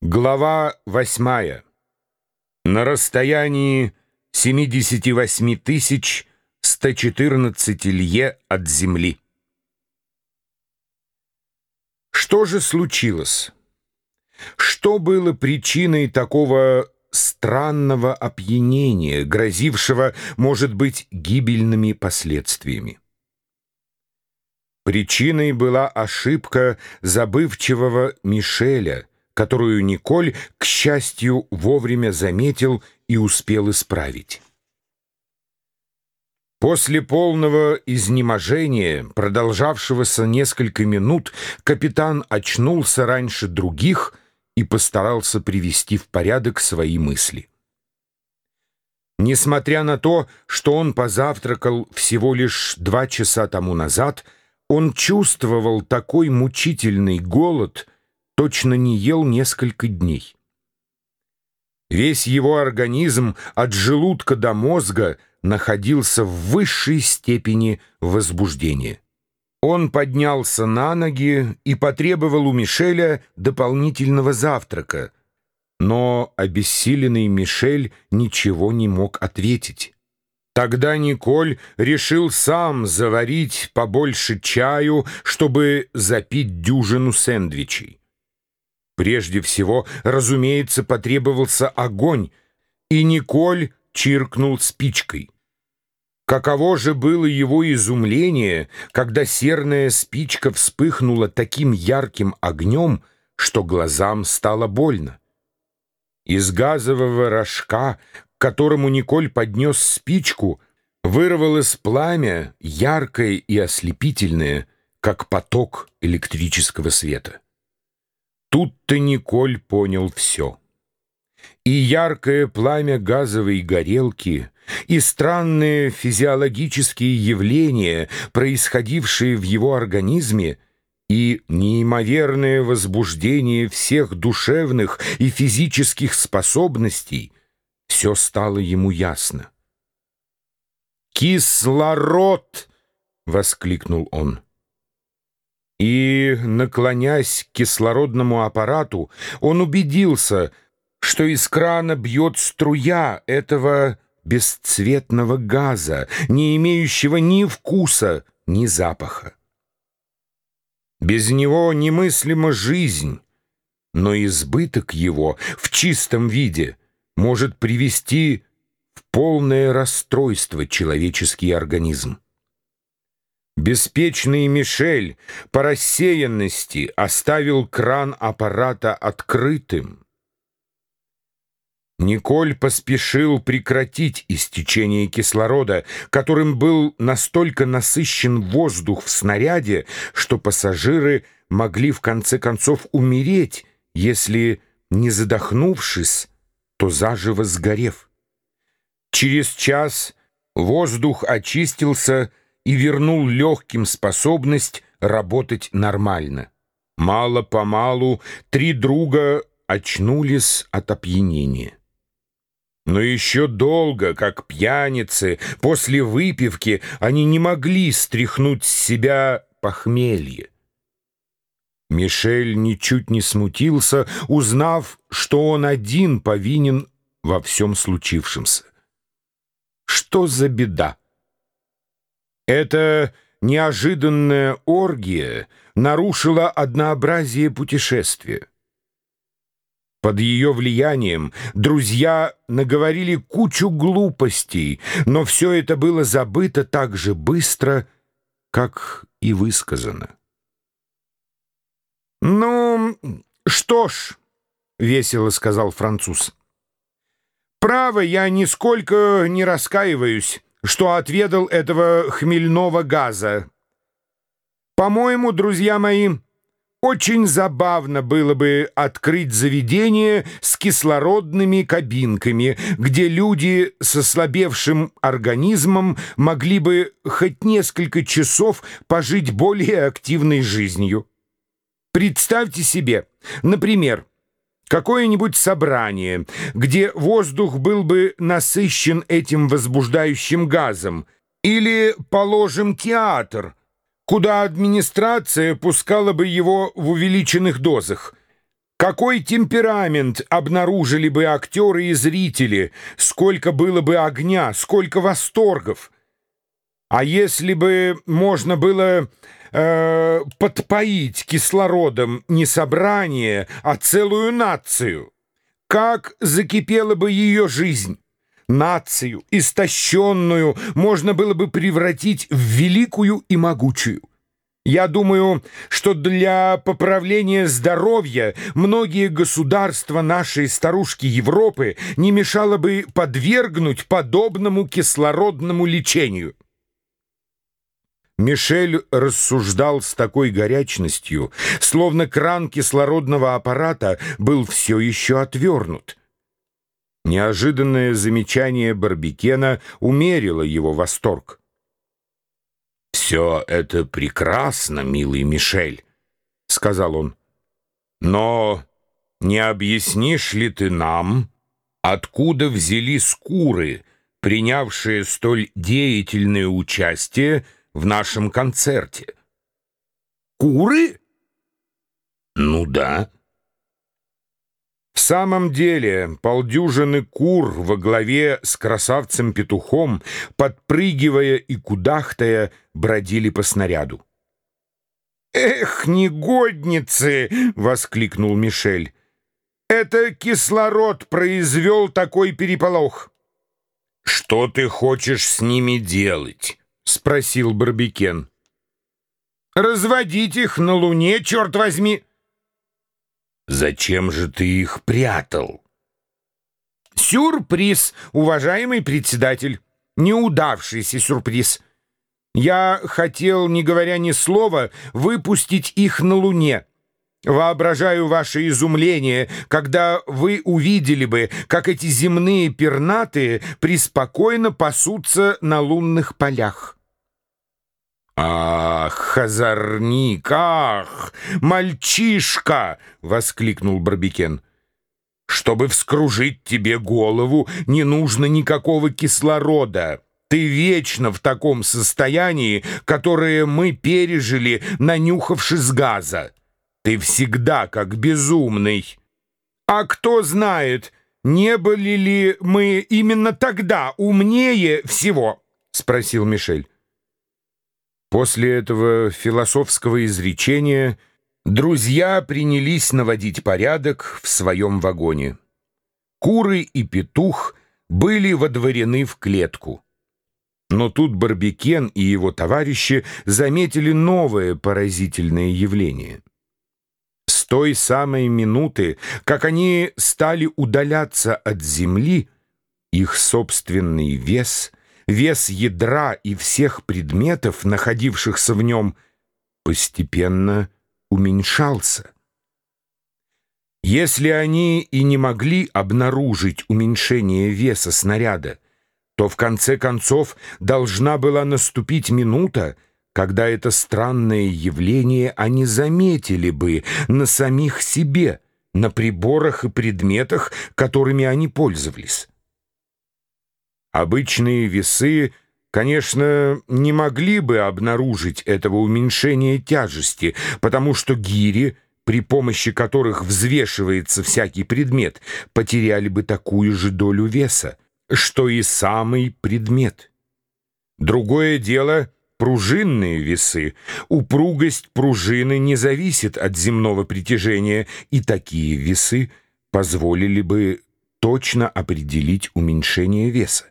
Глава восьмая. На расстоянии 78 тысяч 114 лье от земли. Что же случилось? Что было причиной такого странного опьянения, грозившего, может быть, гибельными последствиями? Причиной была ошибка забывчивого Мишеля, которую Николь, к счастью, вовремя заметил и успел исправить. После полного изнеможения, продолжавшегося несколько минут, капитан очнулся раньше других и постарался привести в порядок свои мысли. Несмотря на то, что он позавтракал всего лишь два часа тому назад, он чувствовал такой мучительный голод — точно не ел несколько дней. Весь его организм от желудка до мозга находился в высшей степени возбуждения. Он поднялся на ноги и потребовал у Мишеля дополнительного завтрака, но обессиленный Мишель ничего не мог ответить. Тогда Николь решил сам заварить побольше чаю, чтобы запить дюжину сэндвичей. Прежде всего, разумеется, потребовался огонь, и Николь чиркнул спичкой. Каково же было его изумление, когда серная спичка вспыхнула таким ярким огнем, что глазам стало больно. Из газового рожка, к которому Николь поднес спичку, вырвалось пламя, яркое и ослепительное, как поток электрического света. Тут-то Николь понял все. И яркое пламя газовой горелки, и странные физиологические явления, происходившие в его организме, и неимоверное возбуждение всех душевных и физических способностей, все стало ему ясно. «Кислород!» — воскликнул он. И, наклонясь к кислородному аппарату, он убедился, что из крана бьет струя этого бесцветного газа, не имеющего ни вкуса, ни запаха. Без него немыслима жизнь, но избыток его в чистом виде может привести в полное расстройство человеческий организм. Беспечный Мишель по рассеянности оставил кран аппарата открытым. Николь поспешил прекратить истечение кислорода, которым был настолько насыщен воздух в снаряде, что пассажиры могли в конце концов умереть, если, не задохнувшись, то заживо сгорев. Через час воздух очистился, и вернул легким способность работать нормально. Мало-помалу три друга очнулись от опьянения. Но еще долго, как пьяницы, после выпивки они не могли стряхнуть с себя похмелье. Мишель ничуть не смутился, узнав, что он один повинен во всем случившемся. Что за беда? Эта неожиданная оргия нарушила однообразие путешествия. Под ее влиянием друзья наговорили кучу глупостей, но все это было забыто так же быстро, как и высказано. «Ну, что ж», — весело сказал француз, — «право, я нисколько не раскаиваюсь» что отведал этого хмельного газа. По-моему, друзья мои, очень забавно было бы открыть заведение с кислородными кабинками, где люди с ослабевшим организмом могли бы хоть несколько часов пожить более активной жизнью. Представьте себе, например, какое-нибудь собрание, где воздух был бы насыщен этим возбуждающим газом, или, положим, театр, куда администрация пускала бы его в увеличенных дозах. Какой темперамент обнаружили бы актеры и зрители, сколько было бы огня, сколько восторгов. А если бы можно было э, подпоить кислородом не собрание, а целую нацию, как закипела бы ее жизнь? Нацию, истощенную, можно было бы превратить в великую и могучую. Я думаю, что для поправления здоровья многие государства нашей старушки Европы не мешало бы подвергнуть подобному кислородному лечению. Мишель рассуждал с такой горячностью, словно кран кислородного аппарата был все еще отвернут. Неожиданное замечание Барбикена умерило его восторг. «Все это прекрасно, милый Мишель», — сказал он. «Но не объяснишь ли ты нам, откуда взяли скуры, принявшие столь деятельное участие в нашем концерте?» «Куры?» «Ну да». В самом деле, полдюжины кур во главе с красавцем-петухом, подпрыгивая и кудахтая, бродили по снаряду. «Эх, негодницы!» — воскликнул Мишель. «Это кислород произвел такой переполох». «Что ты хочешь с ними делать?» — спросил Барбикен. «Разводить их на Луне, черт возьми!» Зачем же ты их прятал? Сюрприз, уважаемый председатель. Неудавшийся сюрприз. Я хотел, не говоря ни слова, выпустить их на Луне. Воображаю ваше изумление, когда вы увидели бы, как эти земные пернатые преспокойно пасутся на лунных полях. «Ах, хазарник, ах, мальчишка!» — воскликнул Барбикен. «Чтобы вскружить тебе голову, не нужно никакого кислорода. Ты вечно в таком состоянии, которое мы пережили, нанюхавшись газа. Ты всегда как безумный. А кто знает, не были ли мы именно тогда умнее всего?» — спросил Мишель. После этого философского изречения друзья принялись наводить порядок в своем вагоне. Куры и петух были водворены в клетку. Но тут Барбекен и его товарищи заметили новое поразительное явление. С той самой минуты, как они стали удаляться от земли, их собственный вес — вес ядра и всех предметов, находившихся в нем, постепенно уменьшался. Если они и не могли обнаружить уменьшение веса снаряда, то в конце концов должна была наступить минута, когда это странное явление они заметили бы на самих себе, на приборах и предметах, которыми они пользовались. Обычные весы, конечно, не могли бы обнаружить этого уменьшения тяжести, потому что гири, при помощи которых взвешивается всякий предмет, потеряли бы такую же долю веса, что и самый предмет. Другое дело — пружинные весы. Упругость пружины не зависит от земного притяжения, и такие весы позволили бы точно определить уменьшение веса.